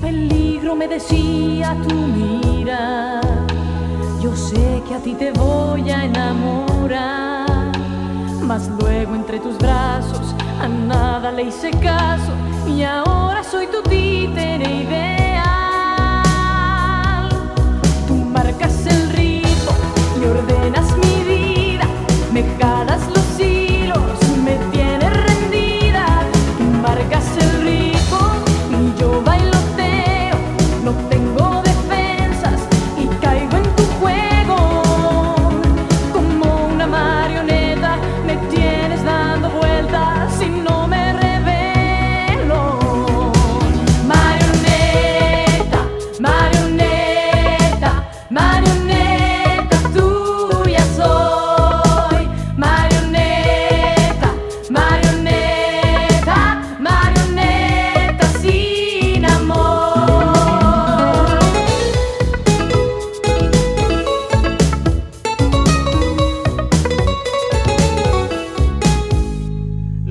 peligro me decía tu mira. Yo sé que a ti te voy a enamorar, mas luego entre tus brazos a nada le hice caso y ahora soy the wind.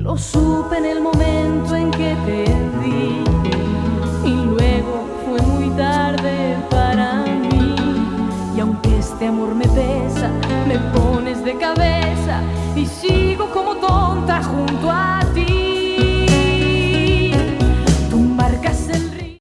Lo supe en el momento en que te vi y luego fue muy tarde para mí. Y aunque este amor me pesa, me pones de cabeza y sigo